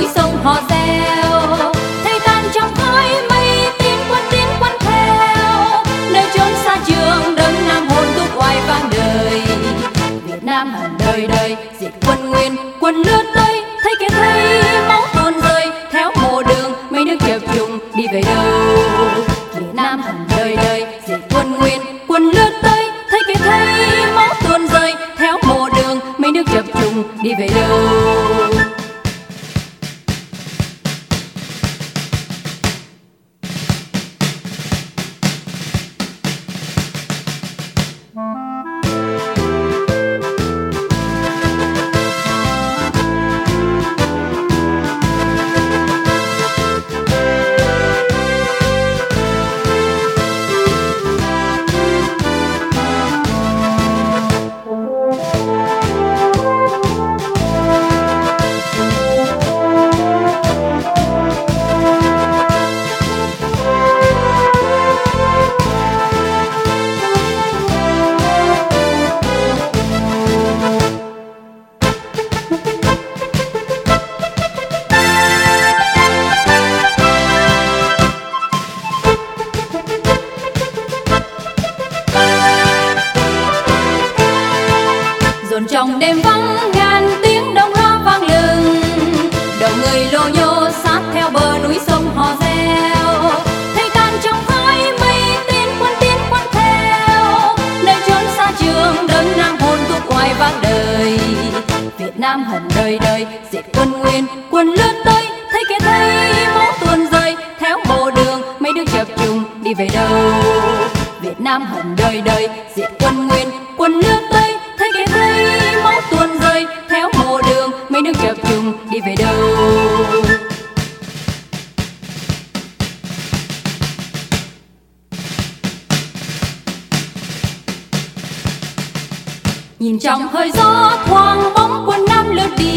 núi sông hò reo. Thầy tan trong khói mây tiến quân tiến quân theo. Nơi chốn xa trường, đấng nam hồn thúc oai vang đời. Việt nam hằng đời đời, diệt quân nguyên, quân lướt tới. Thấy kẻ thấy máu tuôn rơi, theo mồ đường, mấy nước chập trùng đi về nơi. Dồn trong đêm vắng ngàn tiếng đồng loa vang lừng, đầu người lô nhô sát theo bờ núi sông hò reo. Thấy tan trong khói mây tiến quân tiến quân theo, nơi chốn xa trường đơn nam hồn thúc ngoài vang đời. Việt nam hận đời đời, diệt quân nguyên, quân lướt tới, thấy kia thấy máu tuôn rơi. Theo bộ đường, mấy đứa chập trùng đi về đâu? Việt nam hận đời đời, diệt quân nguyên, quân lướt tới, thấy cái thấy nhìn trong hơi gió thoáng bóng quân nam lướt đi.